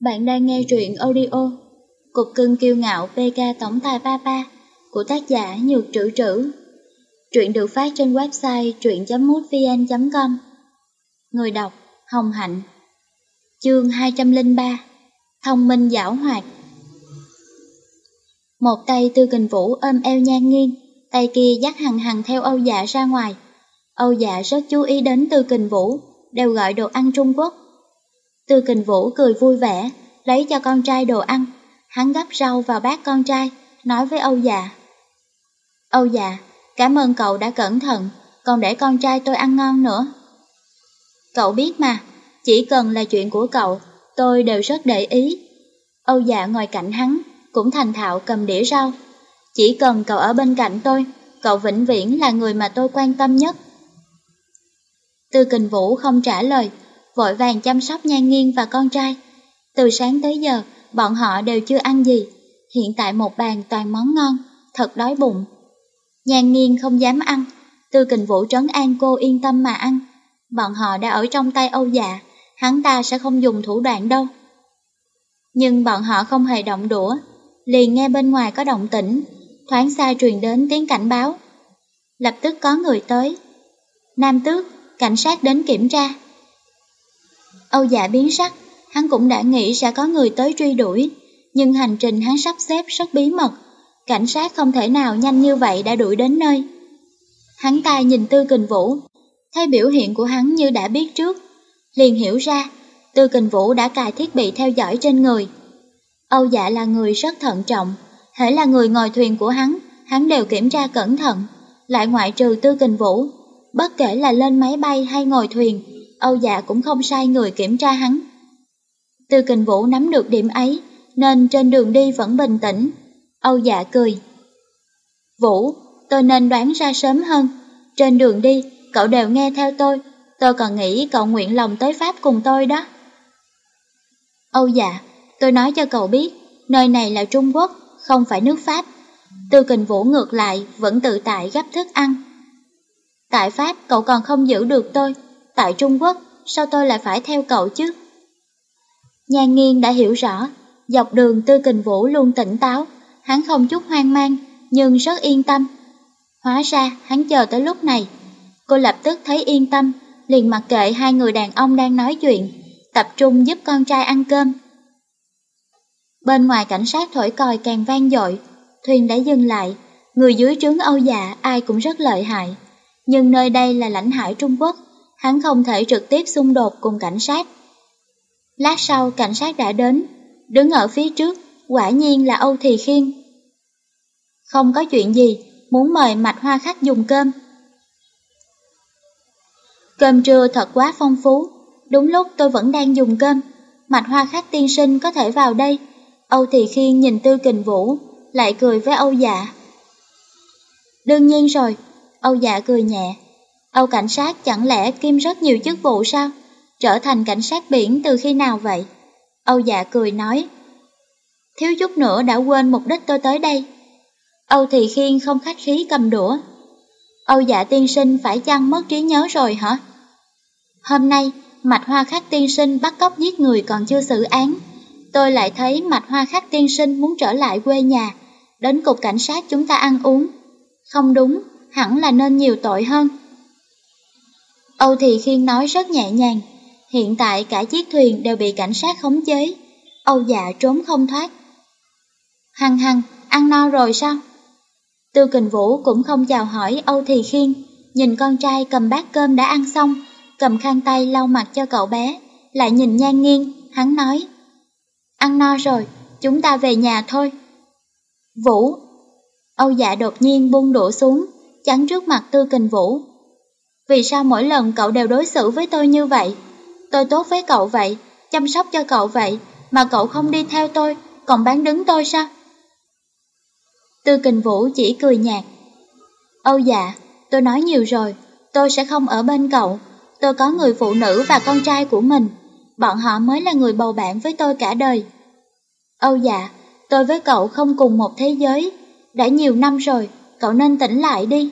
Bạn đang nghe truyện audio Cục cưng kiêu ngạo PK Tổng tài Papa của tác giả Nhược Trữ Trữ. Truyện được phát trên website truyện.mútvn.com Người đọc Hồng Hạnh Chương 203 Thông minh giảo hoạt Một tay Tư Kình Vũ ôm eo nhan nghiêng, tay kia dắt hằng hằng theo Âu Dạ ra ngoài. Âu Dạ rất chú ý đến Tư Kình Vũ, đều gọi đồ ăn Trung Quốc Tư kình vũ cười vui vẻ, lấy cho con trai đồ ăn. Hắn gấp rau vào bát con trai, nói với Âu già. Âu già, cảm ơn cậu đã cẩn thận, còn để con trai tôi ăn ngon nữa. Cậu biết mà, chỉ cần là chuyện của cậu, tôi đều rất để ý. Âu dạ ngồi cạnh hắn, cũng thành thạo cầm đĩa rau. Chỉ cần cậu ở bên cạnh tôi, cậu vĩnh viễn là người mà tôi quan tâm nhất. Tư kình vũ không trả lời, vội vàng chăm sóc nhan nghiêng và con trai. Từ sáng tới giờ, bọn họ đều chưa ăn gì. Hiện tại một bàn toàn món ngon, thật đói bụng. Nhan nghiêng không dám ăn, tư kình vũ trấn an cô yên tâm mà ăn. Bọn họ đã ở trong tay Âu dạ, hắn ta sẽ không dùng thủ đoạn đâu. Nhưng bọn họ không hề động đũa, liền nghe bên ngoài có động tĩnh, thoáng xa truyền đến tiếng cảnh báo. Lập tức có người tới. Nam tước, cảnh sát đến kiểm tra. Âu dạ biến sắc, hắn cũng đã nghĩ sẽ có người tới truy đuổi, nhưng hành trình hắn sắp xếp rất bí mật, cảnh sát không thể nào nhanh như vậy đã đuổi đến nơi. Hắn ta nhìn Tư Kình Vũ, thấy biểu hiện của hắn như đã biết trước, liền hiểu ra, Tư Kình Vũ đã cài thiết bị theo dõi trên người. Âu dạ là người rất thận trọng, hễ là người ngồi thuyền của hắn, hắn đều kiểm tra cẩn thận, lại ngoại trừ Tư Kình Vũ, bất kể là lên máy bay hay ngồi thuyền, Âu dạ cũng không sai người kiểm tra hắn. Tư kình vũ nắm được điểm ấy, nên trên đường đi vẫn bình tĩnh. Âu dạ cười. Vũ, tôi nên đoán ra sớm hơn. Trên đường đi, cậu đều nghe theo tôi. Tôi còn nghĩ cậu nguyện lòng tới Pháp cùng tôi đó. Âu dạ, tôi nói cho cậu biết, nơi này là Trung Quốc, không phải nước Pháp. Tư kình vũ ngược lại, vẫn tự tại gấp thức ăn. Tại Pháp, cậu còn không giữ được tôi, Tại Trung Quốc, sao tôi lại phải theo cậu chứ? Nhan nghiên đã hiểu rõ, dọc đường Tư Kình Vũ luôn tỉnh táo, hắn không chút hoang mang, nhưng rất yên tâm. Hóa ra, hắn chờ tới lúc này. Cô lập tức thấy yên tâm, liền mặc kệ hai người đàn ông đang nói chuyện, tập trung giúp con trai ăn cơm. Bên ngoài cảnh sát thổi còi càng vang dội, thuyền đã dừng lại, người dưới trướng Âu dạ ai cũng rất lợi hại. Nhưng nơi đây là lãnh hải Trung Quốc, hắn không thể trực tiếp xung đột cùng cảnh sát. Lát sau cảnh sát đã đến, đứng ở phía trước, quả nhiên là Âu Thì Khiên. Không có chuyện gì, muốn mời Mạch Hoa Khách dùng cơm. Cơm trưa thật quá phong phú, đúng lúc tôi vẫn đang dùng cơm, Mạch Hoa Khách tiên sinh có thể vào đây. Âu Thì Khiên nhìn Tư Kình Vũ, lại cười với Âu Dạ. Đương nhiên rồi, Âu Dạ cười nhẹ, Âu cảnh sát chẳng lẽ kim rất nhiều chức vụ sao? Trở thành cảnh sát biển từ khi nào vậy? Âu dạ cười nói. Thiếu chút nữa đã quên mục đích tôi tới đây. Âu Thị Khiên không khách khí cầm đũa. Âu dạ tiên sinh phải chăng mất trí nhớ rồi hả? Hôm nay, Mạch Hoa Khắc tiên sinh bắt cóc giết người còn chưa xử án. Tôi lại thấy Mạch Hoa Khắc tiên sinh muốn trở lại quê nhà, đến cục cảnh sát chúng ta ăn uống. Không đúng, hẳn là nên nhiều tội hơn. Âu Thị Khiên nói rất nhẹ nhàng, hiện tại cả chiếc thuyền đều bị cảnh sát khống chế, Âu dạ trốn không thoát. Hằng hằng, ăn no rồi sao? Tư Kình Vũ cũng không chào hỏi Âu Thị Khiên, nhìn con trai cầm bát cơm đã ăn xong, cầm khăn tay lau mặt cho cậu bé, lại nhìn nhan nghiêng, hắn nói. Ăn no rồi, chúng ta về nhà thôi. Vũ! Âu dạ đột nhiên buông đổ xuống, chắn trước mặt Tư Kình Vũ, vì sao mỗi lần cậu đều đối xử với tôi như vậy? Tôi tốt với cậu vậy, chăm sóc cho cậu vậy, mà cậu không đi theo tôi, còn bán đứng tôi sao? Tư kình vũ chỉ cười nhạt. Âu dạ, tôi nói nhiều rồi, tôi sẽ không ở bên cậu. Tôi có người phụ nữ và con trai của mình, bọn họ mới là người bầu bạn với tôi cả đời. Âu dạ, tôi với cậu không cùng một thế giới, đã nhiều năm rồi, cậu nên tỉnh lại đi.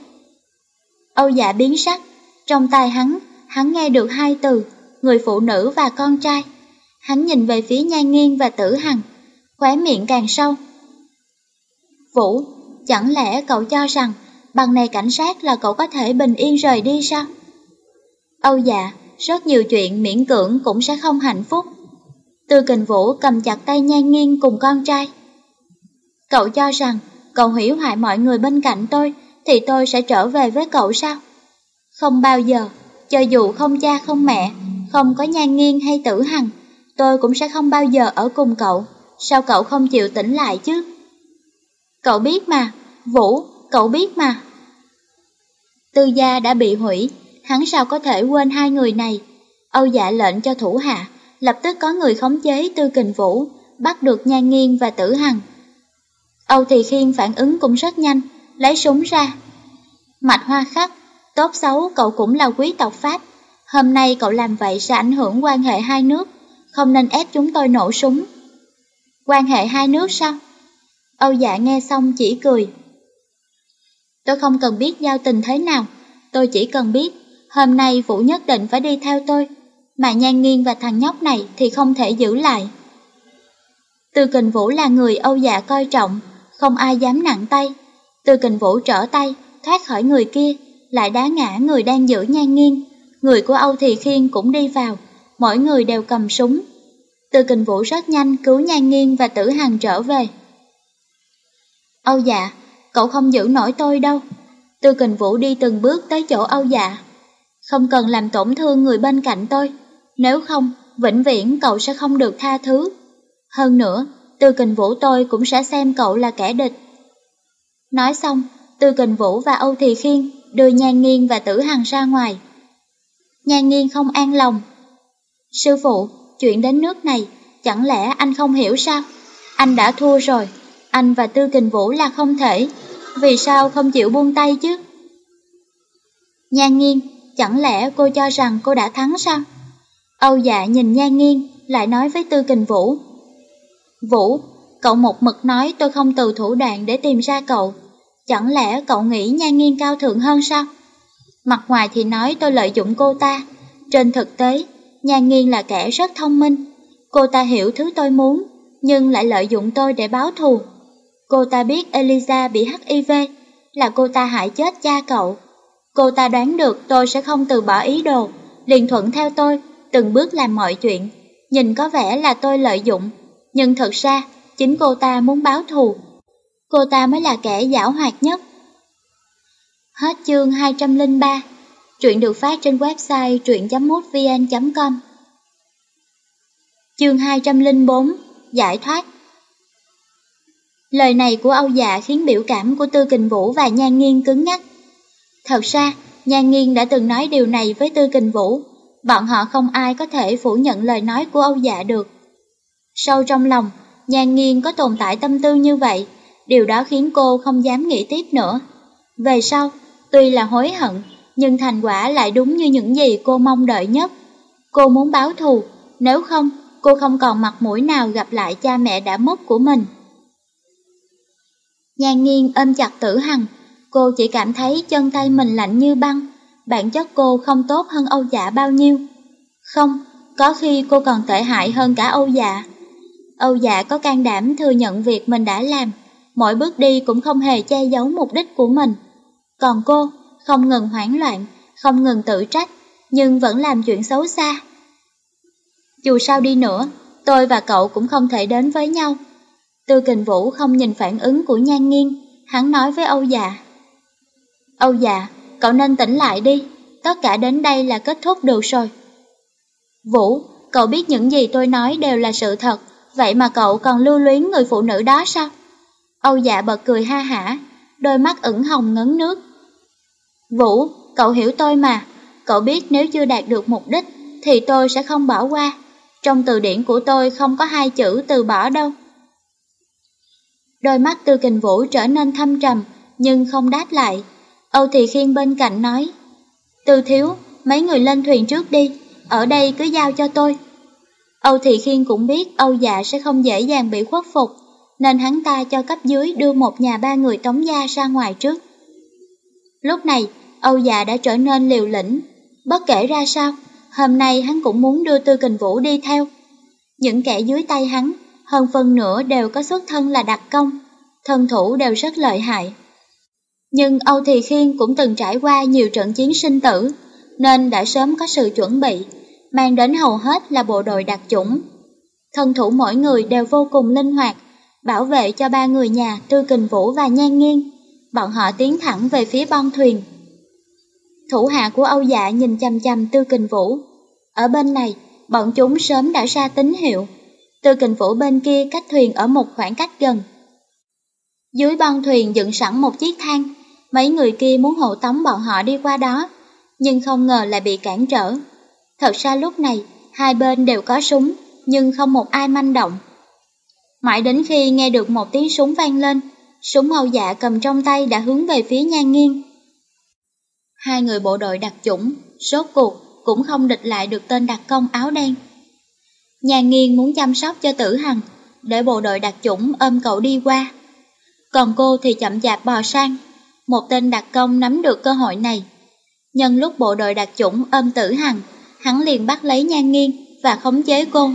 Âu dạ biến sắc, trong tai hắn, hắn nghe được hai từ, người phụ nữ và con trai. Hắn nhìn về phía Nhan Nghiên và Tử Hằng, khóe miệng càng sâu. Vũ, chẳng lẽ cậu cho rằng bằng này cảnh sát là cậu có thể bình yên rời đi sao? Âu dạ, rất nhiều chuyện miễn cưỡng cũng sẽ không hạnh phúc. Tư kình vũ cầm chặt tay nhan nghiêng cùng con trai. Cậu cho rằng cậu hủy hoại mọi người bên cạnh tôi thì tôi sẽ trở về với cậu sao? Không bao giờ, cho dù không cha không mẹ, không có nhan nghiêng hay tử hằng, tôi cũng sẽ không bao giờ ở cùng cậu. Sao cậu không chịu tỉnh lại chứ? Cậu biết mà, Vũ, cậu biết mà. Tư gia đã bị hủy, hắn sao có thể quên hai người này. Âu dạ lệnh cho thủ hạ, lập tức có người khống chế Tư Kình Vũ, bắt được Nhan nghiêng và Tử Hằng. Âu Thị Khiên phản ứng cũng rất nhanh, lấy súng ra. Mạch hoa khắc, tốt xấu cậu cũng là quý tộc Pháp. Hôm nay cậu làm vậy sẽ ảnh hưởng quan hệ hai nước, không nên ép chúng tôi nổ súng. Quan hệ hai nước sao? Âu dạ nghe xong chỉ cười. Tôi không cần biết giao tình thế nào, tôi chỉ cần biết hôm nay Vũ nhất định phải đi theo tôi, mà Nhan Nghiên và thằng nhóc này thì không thể giữ lại. Từ Kình Vũ là người Âu dạ coi trọng, không ai dám nặng tay. Từ Kình Vũ trở tay, thoát khỏi người kia, lại đá ngã người đang giữ Nhan nghiêng Người của Âu Thị Khiên cũng đi vào, mỗi người đều cầm súng. Từ Kình Vũ rất nhanh cứu Nhan nghiêng và Tử Hằng trở về. Âu dạ, cậu không giữ nổi tôi đâu. Từ kình vũ đi từng bước tới chỗ Âu dạ. Không cần làm tổn thương người bên cạnh tôi. Nếu không, vĩnh viễn cậu sẽ không được tha thứ. Hơn nữa, Tư kình vũ tôi cũng sẽ xem cậu là kẻ địch. Nói xong, Tư kình vũ và Âu Thị Khiên đưa Nhan Nghiên và Tử Hằng ra ngoài. Nhan Nghiên không an lòng. Sư phụ, chuyện đến nước này, chẳng lẽ anh không hiểu sao? Anh đã thua rồi, anh và Tư Kình Vũ là không thể, vì sao không chịu buông tay chứ? Nhan nghiên, chẳng lẽ cô cho rằng cô đã thắng sao? Âu dạ nhìn Nhan nghiên, lại nói với Tư Kình Vũ. Vũ, cậu một mực nói tôi không từ thủ đoạn để tìm ra cậu. Chẳng lẽ cậu nghĩ Nhan nghiên cao thượng hơn sao? Mặt ngoài thì nói tôi lợi dụng cô ta. Trên thực tế, Nhan nghiên là kẻ rất thông minh. Cô ta hiểu thứ tôi muốn, nhưng lại lợi dụng tôi để báo thù. Cô ta biết Eliza bị HIV, là cô ta hại chết cha cậu. Cô ta đoán được tôi sẽ không từ bỏ ý đồ, liền thuận theo tôi, từng bước làm mọi chuyện. Nhìn có vẻ là tôi lợi dụng, nhưng thật ra chính cô ta muốn báo thù. Cô ta mới là kẻ giảo hoạt nhất. Hết chương 203 Truyện được phát trên website truyện.mútvn.com Chương 204 Giải thoát Lời này của Âu Dạ khiến biểu cảm của Tư Kình Vũ và Nhan Nghiên cứng ngắc. Thật ra, Nhan Nghiên đã từng nói điều này với Tư Kình Vũ, bọn họ không ai có thể phủ nhận lời nói của Âu Dạ được. Sâu trong lòng, Nhan Nghiên có tồn tại tâm tư như vậy, điều đó khiến cô không dám nghĩ tiếp nữa. Về sau, tuy là hối hận, nhưng thành quả lại đúng như những gì cô mong đợi nhất. Cô muốn báo thù, nếu không, cô không còn mặt mũi nào gặp lại cha mẹ đã mất của mình. Nhan nghiêng ôm chặt tử hằng, cô chỉ cảm thấy chân tay mình lạnh như băng, bản chất cô không tốt hơn Âu Dạ bao nhiêu. Không, có khi cô còn tệ hại hơn cả Âu Dạ. Âu Dạ có can đảm thừa nhận việc mình đã làm, mỗi bước đi cũng không hề che giấu mục đích của mình. Còn cô, không ngừng hoảng loạn, không ngừng tự trách, nhưng vẫn làm chuyện xấu xa. Dù sao đi nữa, tôi và cậu cũng không thể đến với nhau. Tư kình vũ không nhìn phản ứng của nhan nghiêng, hắn nói với Âu già. Âu già, cậu nên tỉnh lại đi, tất cả đến đây là kết thúc được rồi. Vũ, cậu biết những gì tôi nói đều là sự thật, vậy mà cậu còn lưu luyến người phụ nữ đó sao? Âu dạ bật cười ha hả, đôi mắt ửng hồng ngấn nước. Vũ, cậu hiểu tôi mà, cậu biết nếu chưa đạt được mục đích thì tôi sẽ không bỏ qua. Trong từ điển của tôi không có hai chữ từ bỏ đâu. Đôi mắt Tư Kình Vũ trở nên thâm trầm, nhưng không đáp lại. Âu Thị Khiên bên cạnh nói, Tư Thiếu, mấy người lên thuyền trước đi, ở đây cứ giao cho tôi. Âu Thị Khiên cũng biết Âu Dạ sẽ không dễ dàng bị khuất phục, nên hắn ta cho cấp dưới đưa một nhà ba người tống gia ra ngoài trước. Lúc này, Âu Dạ đã trở nên liều lĩnh, bất kể ra sao, hôm nay hắn cũng muốn đưa Tư Kình Vũ đi theo. Những kẻ dưới tay hắn, hơn phần nửa đều có xuất thân là đặc công, thân thủ đều rất lợi hại. Nhưng Âu Thị Khiên cũng từng trải qua nhiều trận chiến sinh tử, nên đã sớm có sự chuẩn bị, mang đến hầu hết là bộ đội đặc chủng. Thân thủ mỗi người đều vô cùng linh hoạt, bảo vệ cho ba người nhà Tư Kình Vũ và Nhan Nghiên. Bọn họ tiến thẳng về phía bon thuyền. Thủ hạ của Âu Dạ nhìn chăm chăm Tư Kình Vũ. Ở bên này, bọn chúng sớm đã ra tín hiệu. Tư Kình Vũ bên kia cách thuyền ở một khoảng cách gần. Dưới bon thuyền dựng sẵn một chiếc thang, mấy người kia muốn hộ tống bọn họ đi qua đó, nhưng không ngờ lại bị cản trở. Thật ra lúc này, hai bên đều có súng, nhưng không một ai manh động. Mãi đến khi nghe được một tiếng súng vang lên, súng màu Dạ cầm trong tay đã hướng về phía Nhan Nghiên. Hai người bộ đội đặc chủng, sốt cuộc cũng không địch lại được tên đặc công áo đen. Nhan Nghiên muốn chăm sóc cho Tử Hằng, để bộ đội đặc chủng ôm cậu đi qua. Còn cô thì chậm chạp bò sang, một tên đặc công nắm được cơ hội này. Nhân lúc bộ đội đặc chủng ôm Tử Hằng, hắn liền bắt lấy Nhan Nghiên và khống chế cô.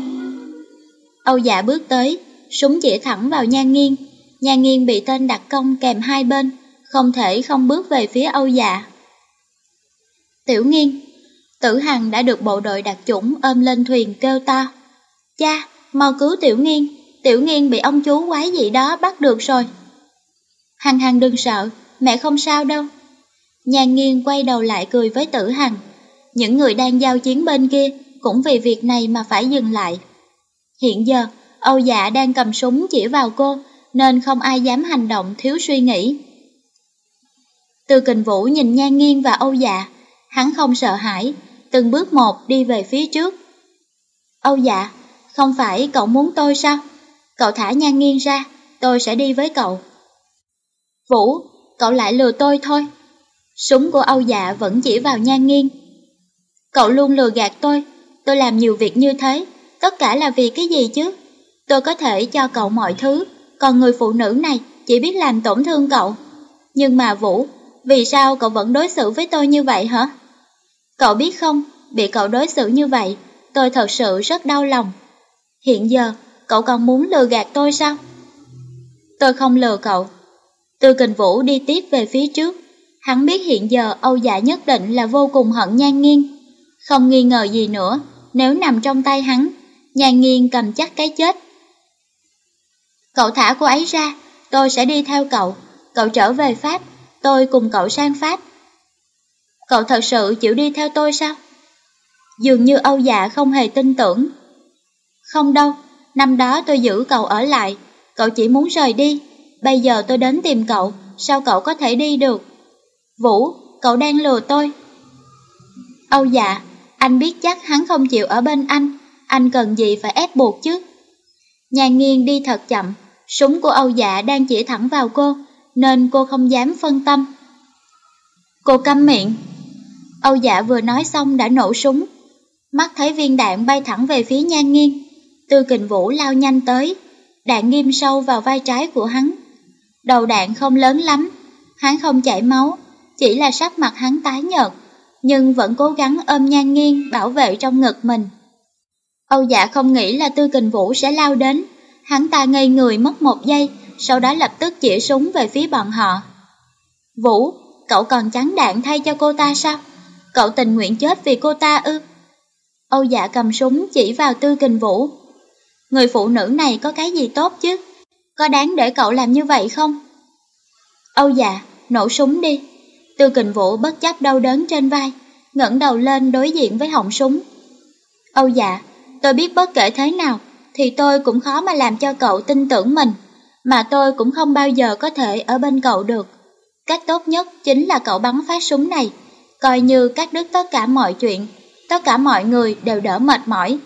Âu dạ bước tới, súng chỉ thẳng vào Nhan Nghiên. Nhan Nghiên bị tên đặc công kèm hai bên, không thể không bước về phía Âu dạ. Tiểu Nghiên Tử Hằng đã được bộ đội đặc chủng ôm lên thuyền kêu to. Cha, mau cứu Tiểu Nghiên, Tiểu Nghiên bị ông chú quái gì đó bắt được rồi. Hằng Hằng đừng sợ, mẹ không sao đâu. Nhan Nghiên quay đầu lại cười với Tử Hằng. Những người đang giao chiến bên kia cũng vì việc này mà phải dừng lại. Hiện giờ, Âu Dạ đang cầm súng chỉ vào cô, nên không ai dám hành động thiếu suy nghĩ. Từ kình vũ nhìn Nhan Nghiên và Âu Dạ, hắn không sợ hãi, từng bước một đi về phía trước. Âu Dạ, không phải cậu muốn tôi sao? Cậu thả Nhan Nghiên ra, tôi sẽ đi với cậu. Vũ, cậu lại lừa tôi thôi. Súng của Âu Dạ vẫn chỉ vào Nhan Nghiên. Cậu luôn lừa gạt tôi, tôi làm nhiều việc như thế, tất cả là vì cái gì chứ? Tôi có thể cho cậu mọi thứ, còn người phụ nữ này chỉ biết làm tổn thương cậu. Nhưng mà Vũ, vì sao cậu vẫn đối xử với tôi như vậy hả? Cậu biết không, bị cậu đối xử như vậy, tôi thật sự rất đau lòng. Hiện giờ, cậu còn muốn lừa gạt tôi sao? Tôi không lừa cậu. Tư kình Vũ đi tiếp về phía trước. Hắn biết hiện giờ Âu Dạ nhất định là vô cùng hận nhan nghiêng. Không nghi ngờ gì nữa, nếu nằm trong tay hắn, nhan nghiêng cầm chắc cái chết. Cậu thả cô ấy ra, tôi sẽ đi theo cậu. Cậu trở về Pháp, tôi cùng cậu sang Pháp. Cậu thật sự chịu đi theo tôi sao? Dường như Âu Dạ không hề tin tưởng. Không đâu, năm đó tôi giữ cậu ở lại, cậu chỉ muốn rời đi. Bây giờ tôi đến tìm cậu, sao cậu có thể đi được? Vũ, cậu đang lừa tôi. Âu dạ, anh biết chắc hắn không chịu ở bên anh, anh cần gì phải ép buộc chứ? Nhà nghiêng đi thật chậm, súng của Âu dạ đang chỉ thẳng vào cô, nên cô không dám phân tâm. Cô câm miệng. Âu dạ vừa nói xong đã nổ súng. Mắt thấy viên đạn bay thẳng về phía nhan nghiêng. Tư kình vũ lao nhanh tới, đạn nghiêm sâu vào vai trái của hắn. Đầu đạn không lớn lắm, hắn không chảy máu, chỉ là sắc mặt hắn tái nhợt, nhưng vẫn cố gắng ôm nhan nghiêng bảo vệ trong ngực mình. Âu dạ không nghĩ là Tư Kình Vũ sẽ lao đến, hắn ta ngây người mất một giây, sau đó lập tức chỉ súng về phía bọn họ. Vũ, cậu còn trắng đạn thay cho cô ta sao? Cậu tình nguyện chết vì cô ta ư? Âu dạ cầm súng chỉ vào Tư Kình Vũ. Người phụ nữ này có cái gì tốt chứ? Có đáng để cậu làm như vậy không? Âu dạ, nổ súng đi. Tư kình vũ bất chấp đau đớn trên vai, ngẩng đầu lên đối diện với họng súng. Âu dạ, tôi biết bất kể thế nào, thì tôi cũng khó mà làm cho cậu tin tưởng mình, mà tôi cũng không bao giờ có thể ở bên cậu được. Cách tốt nhất chính là cậu bắn phát súng này, coi như cắt đứt tất cả mọi chuyện, tất cả mọi người đều đỡ mệt mỏi.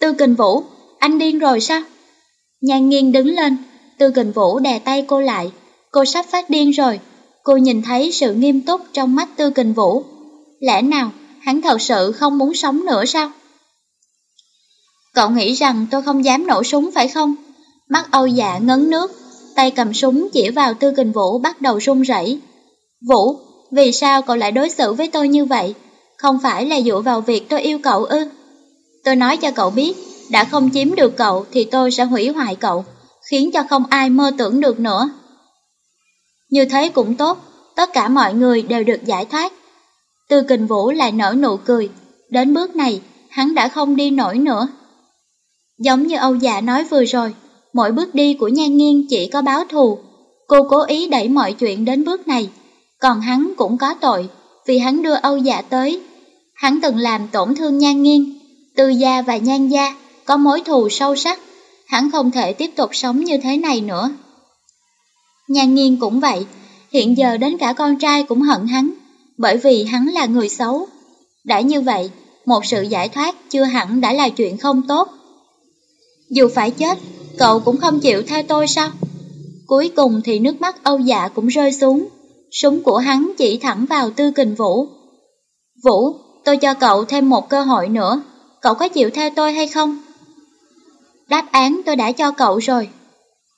Tư kình vũ, anh điên rồi sao? Nhan nghiêng đứng lên, Tư kình vũ đè tay cô lại, cô sắp phát điên rồi. Cô nhìn thấy sự nghiêm túc trong mắt Tư kình vũ. Lẽ nào hắn thật sự không muốn sống nữa sao? Cậu nghĩ rằng tôi không dám nổ súng phải không? Mắt Âu dạ ngấn nước, tay cầm súng chỉ vào Tư Kình Vũ bắt đầu run rẩy. Vũ, vì sao cậu lại đối xử với tôi như vậy? Không phải là dựa vào việc tôi yêu cậu ư? Tôi nói cho cậu biết, đã không chiếm được cậu thì tôi sẽ hủy hoại cậu, khiến cho không ai mơ tưởng được nữa. Như thế cũng tốt, tất cả mọi người đều được giải thoát. Tư kình vũ lại nở nụ cười, đến bước này, hắn đã không đi nổi nữa. Giống như Âu Dạ nói vừa rồi, mỗi bước đi của Nhan Nghiên chỉ có báo thù. Cô cố ý đẩy mọi chuyện đến bước này, còn hắn cũng có tội vì hắn đưa Âu Dạ tới. Hắn từng làm tổn thương Nhan Nghiên, Tư Gia và Nhan Gia có mối thù sâu sắc, hắn không thể tiếp tục sống như thế này nữa. Nhan Nghiên cũng vậy, hiện giờ đến cả con trai cũng hận hắn, bởi vì hắn là người xấu. Đã như vậy, một sự giải thoát chưa hẳn đã là chuyện không tốt. Dù phải chết, cậu cũng không chịu theo tôi sao? Cuối cùng thì nước mắt Âu Dạ cũng rơi xuống, súng của hắn chỉ thẳng vào Tư Kình Vũ. Vũ, tôi cho cậu thêm một cơ hội nữa, cậu có chịu theo tôi hay không? Đáp án tôi đã cho cậu rồi.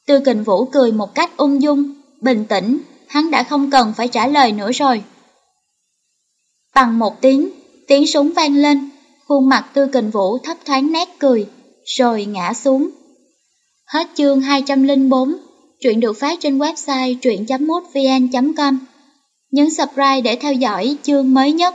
Tư Kình Vũ cười một cách ung dung, bình tĩnh, hắn đã không cần phải trả lời nữa rồi. Bằng một tiếng, tiếng súng vang lên, khuôn mặt Tư Kình Vũ thấp thoáng nét cười, rồi ngã xuống. Hết chương 204, truyện được phát trên website truyện.mútvn.com. Nhấn subscribe để theo dõi chương mới nhất.